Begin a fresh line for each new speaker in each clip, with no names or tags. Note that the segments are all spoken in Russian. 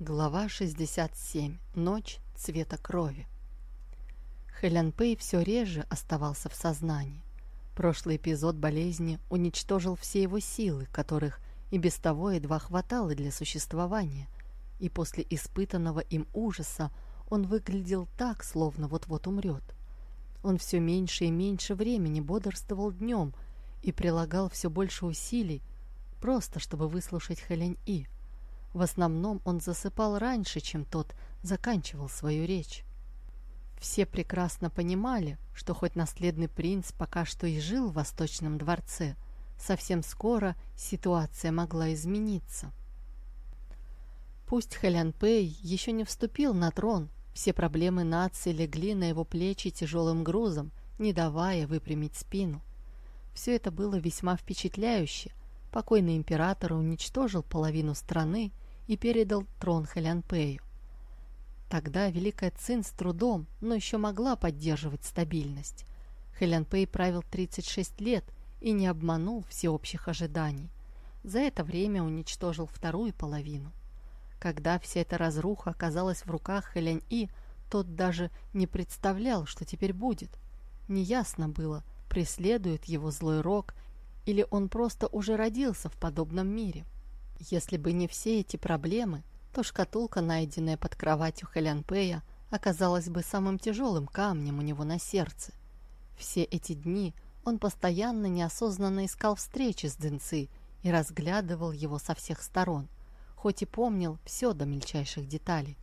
Глава 67. Ночь цвета крови. Хэлян Пэй все реже оставался в сознании. Прошлый эпизод болезни уничтожил все его силы, которых и без того едва хватало для существования, и после испытанного им ужаса он выглядел так, словно вот-вот умрет. Он все меньше и меньше времени бодрствовал днем и прилагал все больше усилий, просто чтобы выслушать Хэлянь И – в основном он засыпал раньше, чем тот заканчивал свою речь. Все прекрасно понимали, что хоть наследный принц пока что и жил в Восточном дворце, совсем скоро ситуация могла измениться. Пусть Хэлян Пэй еще не вступил на трон, все проблемы нации легли на его плечи тяжелым грузом, не давая выпрямить спину. Все это было весьма впечатляюще, Покойный император уничтожил половину страны и передал трон Хэлянпэю. Тогда Великая Цин с трудом, но еще могла поддерживать стабильность. Хэлянпэй правил 36 лет и не обманул всеобщих ожиданий. За это время уничтожил вторую половину. Когда вся эта разруха оказалась в руках Хэлянь-И, тот даже не представлял, что теперь будет. Неясно было, преследует его злой рок или он просто уже родился в подобном мире? Если бы не все эти проблемы, то шкатулка, найденная под кроватью Хэлянпея, оказалась бы самым тяжелым камнем у него на сердце. Все эти дни он постоянно неосознанно искал встречи с Дэнци и разглядывал его со всех сторон, хоть и помнил все до мельчайших деталей.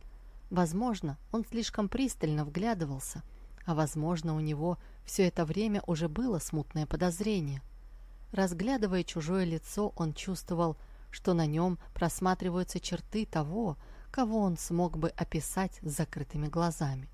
Возможно, он слишком пристально вглядывался, а возможно, у него все это время уже было смутное подозрение – Разглядывая чужое лицо, он чувствовал, что на нем просматриваются черты того, кого он смог бы описать с закрытыми глазами.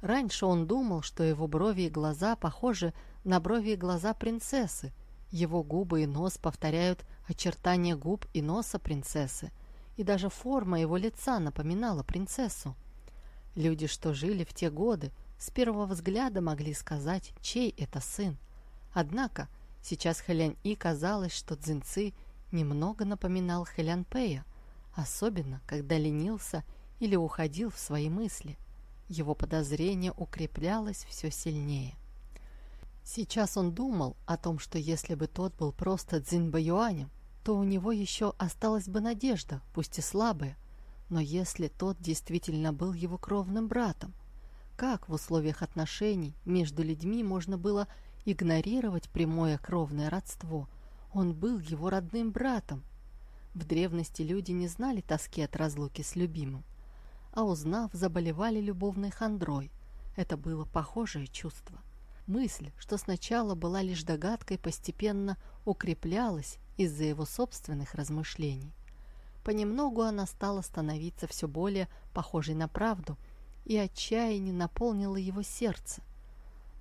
Раньше он думал, что его брови и глаза похожи на брови и глаза принцессы. Его губы и нос повторяют очертания губ и носа принцессы, и даже форма его лица напоминала принцессу. Люди, что жили в те годы, с первого взгляда могли сказать, чей это сын. Однако Сейчас Хэлянь-И казалось, что Цзиньцы немного напоминал Хэлянь-Пэя, особенно когда ленился или уходил в свои мысли. Его подозрение укреплялось все сильнее. Сейчас он думал о том, что если бы тот был просто Цзиньбэюанем, то у него еще осталась бы надежда, пусть и слабая. Но если тот действительно был его кровным братом, как в условиях отношений между людьми можно было игнорировать прямое кровное родство. Он был его родным братом. В древности люди не знали тоски от разлуки с любимым, а узнав, заболевали любовной хандрой. Это было похожее чувство. Мысль, что сначала была лишь догадкой, постепенно укреплялась из-за его собственных размышлений. Понемногу она стала становиться все более похожей на правду, и отчаяние наполнило его сердце –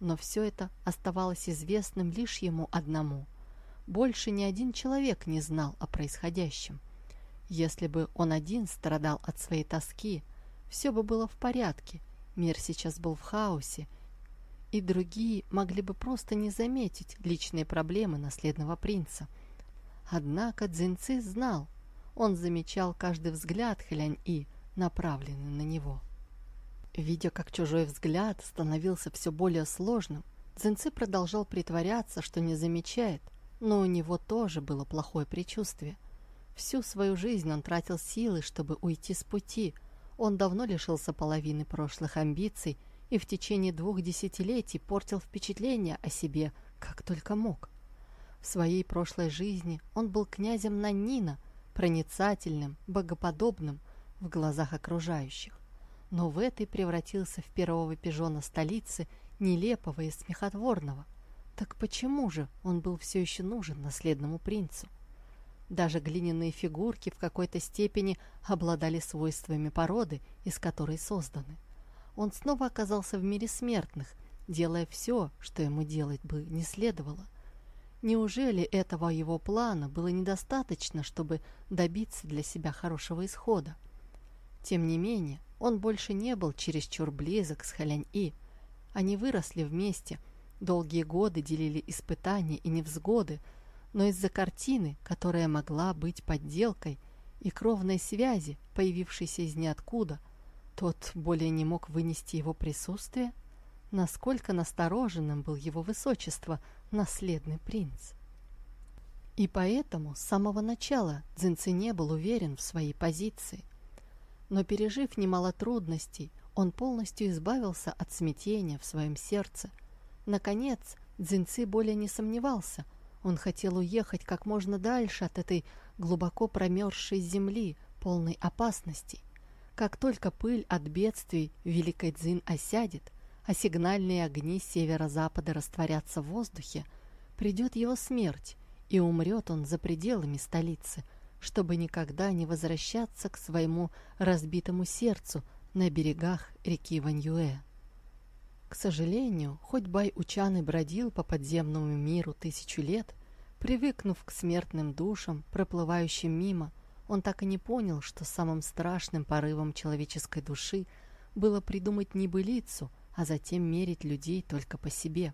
но все это оставалось известным лишь ему одному. Больше ни один человек не знал о происходящем. Если бы он один страдал от своей тоски, все бы было в порядке, мир сейчас был в хаосе, и другие могли бы просто не заметить личные проблемы наследного принца. Однако Цзиньци знал, он замечал каждый взгляд Хэлянь-И, направленный на него. Видя, как чужой взгляд становился все более сложным, Цзиньцы продолжал притворяться, что не замечает, но у него тоже было плохое предчувствие. Всю свою жизнь он тратил силы, чтобы уйти с пути. Он давно лишился половины прошлых амбиций и в течение двух десятилетий портил впечатление о себе, как только мог. В своей прошлой жизни он был князем Наннина, проницательным, богоподобным в глазах окружающих но в этой превратился в первого пижона столицы, нелепого и смехотворного. Так почему же он был все еще нужен наследному принцу? Даже глиняные фигурки в какой-то степени обладали свойствами породы, из которой созданы. Он снова оказался в мире смертных, делая все, что ему делать бы не следовало. Неужели этого его плана было недостаточно, чтобы добиться для себя хорошего исхода? Тем не менее, он больше не был чересчур близок с Халянь-И. Они выросли вместе, долгие годы делили испытания и невзгоды, но из-за картины, которая могла быть подделкой, и кровной связи, появившейся из ниоткуда, тот более не мог вынести его присутствие? Насколько настороженным был его высочество, наследный принц? И поэтому с самого начала Цзиньци не был уверен в своей позиции. Но пережив немало трудностей, он полностью избавился от смятения в своем сердце. Наконец, Цзиньци более не сомневался. Он хотел уехать как можно дальше от этой глубоко промерзшей земли, полной опасностей. Как только пыль от бедствий Великой Дзин осядет, а сигнальные огни северо-запада растворятся в воздухе, придет его смерть, и умрет он за пределами столицы, чтобы никогда не возвращаться к своему разбитому сердцу на берегах реки Ваньюэ. К сожалению, хоть Бай-Учан и бродил по подземному миру тысячу лет, привыкнув к смертным душам, проплывающим мимо, он так и не понял, что самым страшным порывом человеческой души было придумать небылицу, а затем мерить людей только по себе.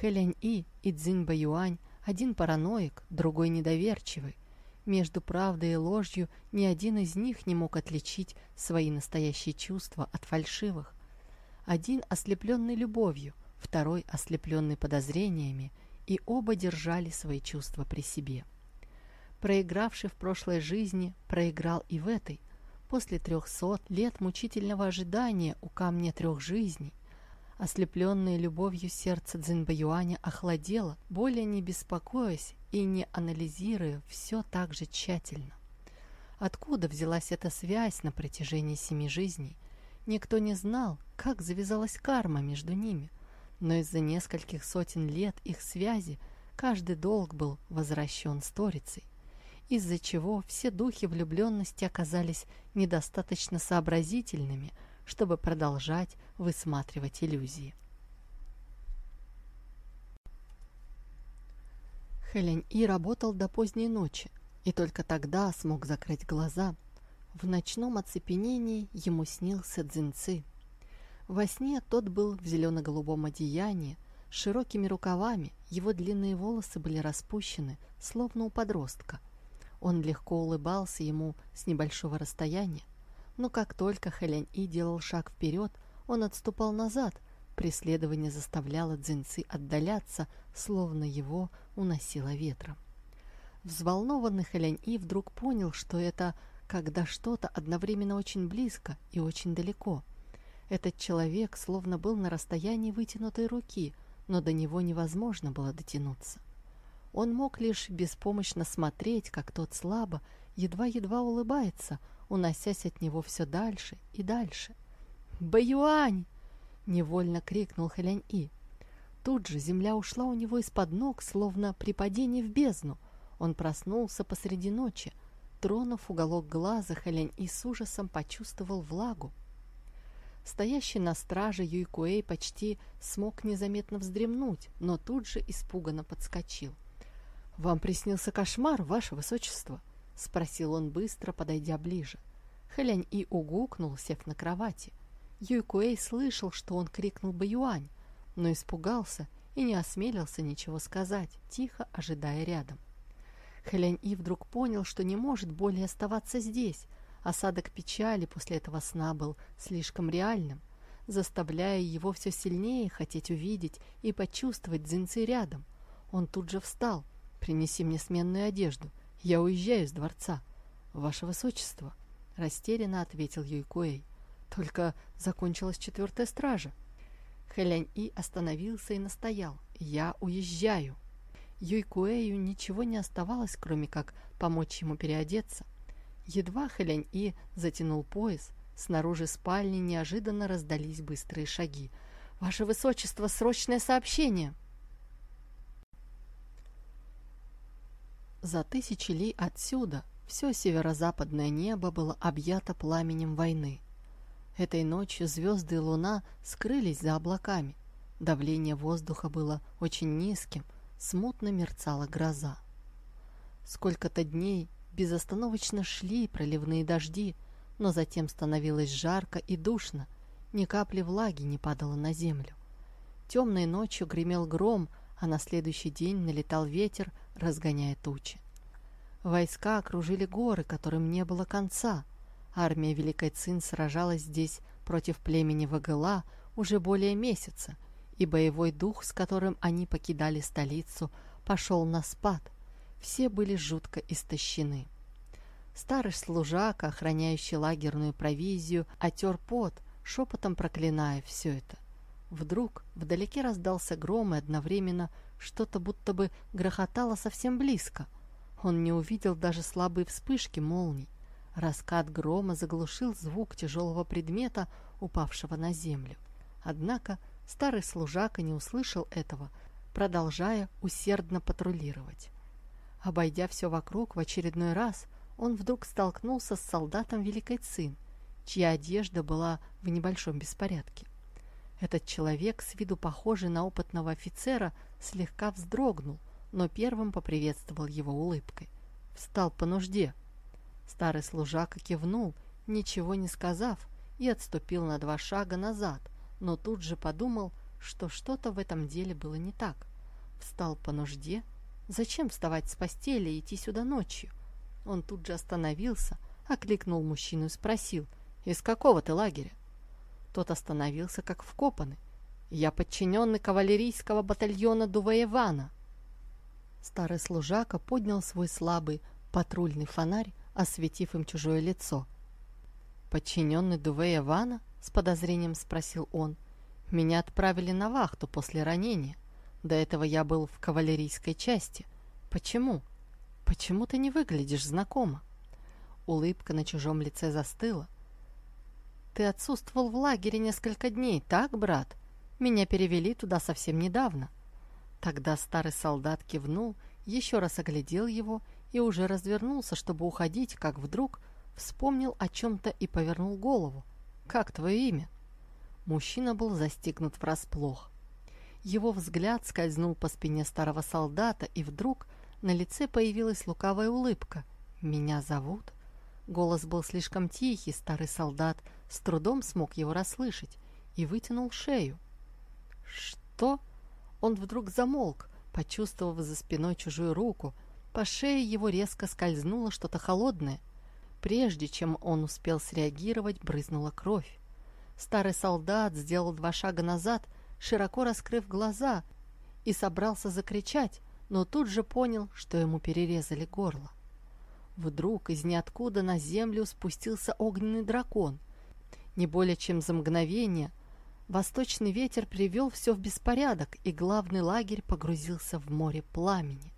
Хэлянь-И и Цзинь-Баюань один параноик, другой недоверчивый. Между правдой и ложью ни один из них не мог отличить свои настоящие чувства от фальшивых. Один ослепленный любовью, второй ослепленный подозрениями, и оба держали свои чувства при себе. Проигравший в прошлой жизни, проиграл и в этой. После трехсот лет мучительного ожидания у камня трех жизней Ослепленное любовью сердце Цзиньбэюаня охладело, более не беспокоясь и не анализируя все так же тщательно. Откуда взялась эта связь на протяжении семи жизней? Никто не знал, как завязалась карма между ними, но из-за нескольких сотен лет их связи каждый долг был возвращен сторицей, из-за чего все духи влюбленности оказались недостаточно сообразительными – чтобы продолжать высматривать иллюзии. Хелень И работал до поздней ночи и только тогда смог закрыть глаза. В ночном оцепенении ему снился Дзинцы. Во сне тот был в зелено-голубом одеянии, с широкими рукавами, его длинные волосы были распущены, словно у подростка. Он легко улыбался ему с небольшого расстояния, но как только Хэлянь-И делал шаг вперед, он отступал назад. Преследование заставляло Цзиньцы отдаляться, словно его уносило ветром. Взволнованный Хэлянь-И вдруг понял, что это когда что-то одновременно очень близко и очень далеко. Этот человек словно был на расстоянии вытянутой руки, но до него невозможно было дотянуться. Он мог лишь беспомощно смотреть, как тот слабо, едва-едва улыбается, уносясь от него все дальше и дальше. «Баюань!» — невольно крикнул Хэлянь-И. Тут же земля ушла у него из-под ног, словно при падении в бездну. Он проснулся посреди ночи. Тронув уголок глаза, Хэлянь-И с ужасом почувствовал влагу. Стоящий на страже Юйкуэй почти смог незаметно вздремнуть, но тут же испуганно подскочил. «Вам приснился кошмар, ваше высочество?» — спросил он быстро, подойдя ближе. Хэлянь и угукнул, сев на кровати. Юйкуэй слышал, что он крикнул Баюань, но испугался и не осмелился ничего сказать, тихо ожидая рядом. Хэлянь И вдруг понял, что не может более оставаться здесь. Осадок печали после этого сна был слишком реальным, заставляя его все сильнее хотеть увидеть и почувствовать Дзинцы рядом. Он тут же встал. «Принеси мне сменную одежду», «Я уезжаю из дворца, ваше высочество», — растерянно ответил Юйкуэй. «Только закончилась четвертая стража». Хэлянь-И остановился и настоял. «Я уезжаю». Юйкуэю ничего не оставалось, кроме как помочь ему переодеться. Едва Хэлянь-И затянул пояс, снаружи спальни неожиданно раздались быстрые шаги. «Ваше высочество, срочное сообщение!» За тысячи ли отсюда все северо-западное небо было объято пламенем войны. Этой ночью звезды и луна скрылись за облаками. Давление воздуха было очень низким, смутно мерцала гроза. Сколько-то дней безостановочно шли проливные дожди, но затем становилось жарко и душно, ни капли влаги не падало на землю. Темной ночью гремел гром, а на следующий день налетал ветер, разгоняя тучи. Войска окружили горы, которым не было конца. Армия Великой Цин сражалась здесь против племени Вагыла уже более месяца, и боевой дух, с которым они покидали столицу, пошел на спад. Все были жутко истощены. Старый служака, охраняющий лагерную провизию, отер пот, шепотом проклиная все это. Вдруг вдалеке раздался гром, и одновременно что-то будто бы грохотало совсем близко — он не увидел даже слабые вспышки молний. Раскат грома заглушил звук тяжелого предмета, упавшего на землю. Однако старый служака не услышал этого, продолжая усердно патрулировать. Обойдя все вокруг в очередной раз, он вдруг столкнулся с солдатом Великой Цин, чья одежда была в небольшом беспорядке. Этот человек, с виду похожий на опытного офицера, слегка вздрогнул – но первым поприветствовал его улыбкой. Встал по нужде. Старый служака кивнул, ничего не сказав, и отступил на два шага назад, но тут же подумал, что что-то в этом деле было не так. Встал по нужде. Зачем вставать с постели и идти сюда ночью? Он тут же остановился, окликнул мужчину и спросил, «Из какого ты лагеря?» Тот остановился, как вкопанный. «Я подчиненный кавалерийского батальона Дуваевана», Старый служака поднял свой слабый патрульный фонарь, осветив им чужое лицо. «Подчиненный Дувея Вана?» — с подозрением спросил он. «Меня отправили на вахту после ранения. До этого я был в кавалерийской части. Почему? Почему ты не выглядишь знакомо?» Улыбка на чужом лице застыла. «Ты отсутствовал в лагере несколько дней, так, брат? Меня перевели туда совсем недавно». Тогда старый солдат кивнул, еще раз оглядел его и уже развернулся, чтобы уходить, как вдруг вспомнил о чем-то и повернул голову. «Как твое имя?» Мужчина был застигнут врасплох. Его взгляд скользнул по спине старого солдата, и вдруг на лице появилась лукавая улыбка. «Меня зовут?» Голос был слишком тихий, старый солдат с трудом смог его расслышать и вытянул шею. «Что?» Он вдруг замолк, почувствовав за спиной чужую руку. По шее его резко скользнуло что-то холодное. Прежде чем он успел среагировать, брызнула кровь. Старый солдат сделал два шага назад, широко раскрыв глаза, и собрался закричать, но тут же понял, что ему перерезали горло. Вдруг из ниоткуда на землю спустился огненный дракон. Не более чем за мгновение – Восточный ветер привел все в беспорядок, и главный лагерь погрузился в море пламени.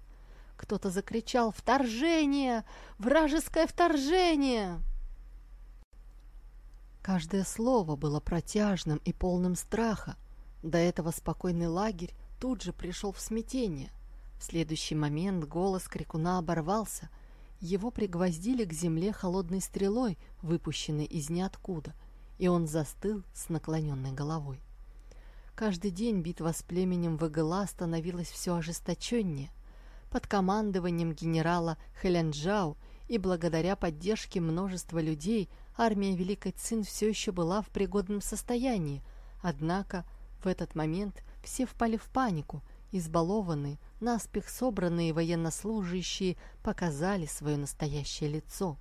Кто-то закричал «Вторжение! Вражеское вторжение!» Каждое слово было протяжным и полным страха. До этого спокойный лагерь тут же пришел в смятение. В следующий момент голос крикуна оборвался. Его пригвоздили к земле холодной стрелой, выпущенной из ниоткуда – и он застыл с наклоненной головой. Каждый день битва с племенем Вагыла становилась все ожесточеннее. Под командованием генерала Хэлянджао и благодаря поддержке множества людей армия Великой Цин все еще была в пригодном состоянии, однако в этот момент все впали в панику, избалованные, наспех собранные военнослужащие показали свое настоящее лицо.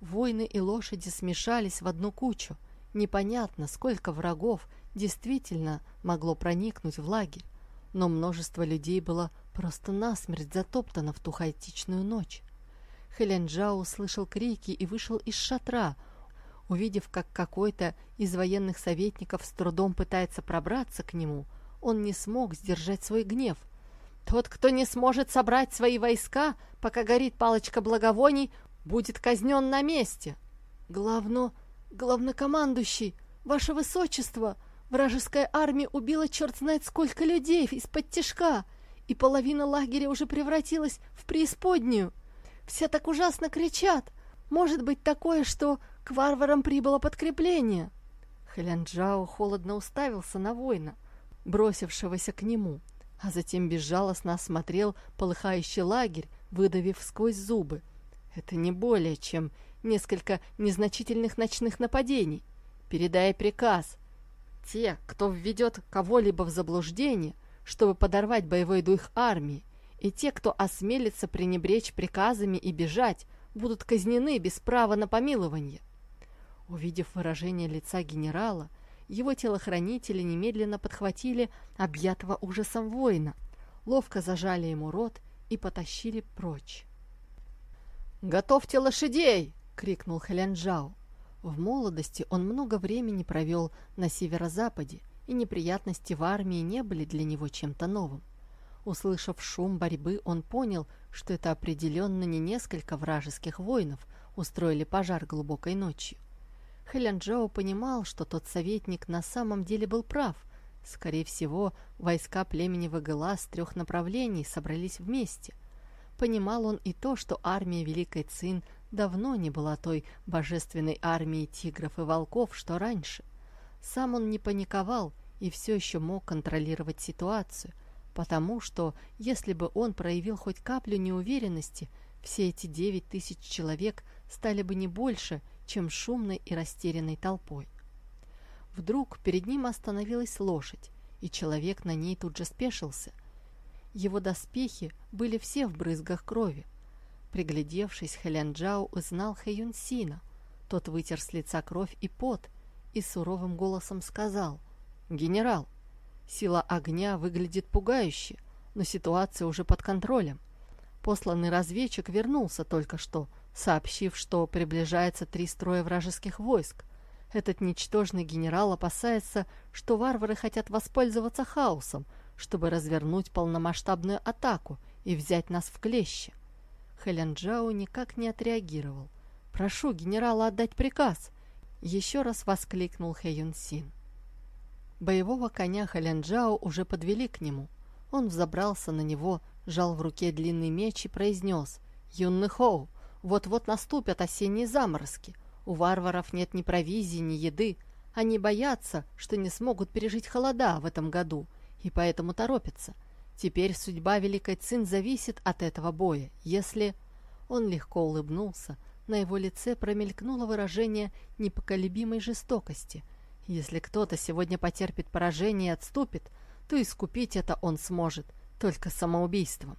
Воины и лошади смешались в одну кучу. Непонятно, сколько врагов действительно могло проникнуть в лагерь, но множество людей было просто насмерть затоптано в ту хаотичную ночь. Хэленджао услышал крики и вышел из шатра, увидев, как какой-то из военных советников с трудом пытается пробраться к нему, он не смог сдержать свой гнев. Тот, кто не сможет собрать свои войска, пока горит палочка благовоний, будет казнен на месте. Главно, главнокомандующий, ваше высочество, вражеская армия убила черт знает сколько людей из-под тяжка, и половина лагеря уже превратилась в преисподнюю. Все так ужасно кричат. Может быть такое, что к варварам прибыло подкрепление. Хэлянджао холодно уставился на воина, бросившегося к нему, а затем безжалостно осмотрел полыхающий лагерь, выдавив сквозь зубы. Это не более чем несколько незначительных ночных нападений. Передай приказ. Те, кто введет кого-либо в заблуждение, чтобы подорвать боевой дух армии и те, кто осмелится пренебречь приказами и бежать, будут казнены без права на помилование. Увидев выражение лица генерала, его телохранители немедленно подхватили объятого ужасом воина, ловко зажали ему рот и потащили прочь. «Готовьте лошадей!» — крикнул Хэлянджао. В молодости он много времени провел на северо-западе, и неприятности в армии не были для него чем-то новым. Услышав шум борьбы, он понял, что это определенно не несколько вражеских воинов устроили пожар глубокой ночью. Хэлянджао понимал, что тот советник на самом деле был прав. Скорее всего, войска племени Вагыла с трех направлений собрались вместе. Понимал он и то, что армия Великой Цин давно не была той божественной армией тигров и волков, что раньше. Сам он не паниковал и все еще мог контролировать ситуацию, потому что, если бы он проявил хоть каплю неуверенности, все эти девять тысяч человек стали бы не больше, чем шумной и растерянной толпой. Вдруг перед ним остановилась лошадь, и человек на ней тут же спешился. Его доспехи были все в брызгах крови. Приглядевшись, Хэлянджао узнал Хэюнсина. Тот вытер с лица кровь и пот и суровым голосом сказал «Генерал, Сила огня выглядит пугающе, но ситуация уже под контролем. Посланный разведчик вернулся только что, сообщив, что приближается три строя вражеских войск. Этот ничтожный генерал опасается, что варвары хотят воспользоваться хаосом, чтобы развернуть полномасштабную атаку и взять нас в клещи. Хэлянджао никак не отреагировал. «Прошу генерала отдать приказ!» Еще раз воскликнул Хэюн Син. Боевого коня Халянджао уже подвели к нему. Он взобрался на него, жал в руке длинный меч и произнес «Юнный Хоу, вот-вот наступят осенние заморозки. У варваров нет ни провизии, ни еды. Они боятся, что не смогут пережить холода в этом году, и поэтому торопятся. Теперь судьба Великой Цин зависит от этого боя. Если...» Он легко улыбнулся, на его лице промелькнуло выражение непоколебимой жестокости – если кто-то сегодня потерпит поражение и отступит, то искупить это он сможет только самоубийством.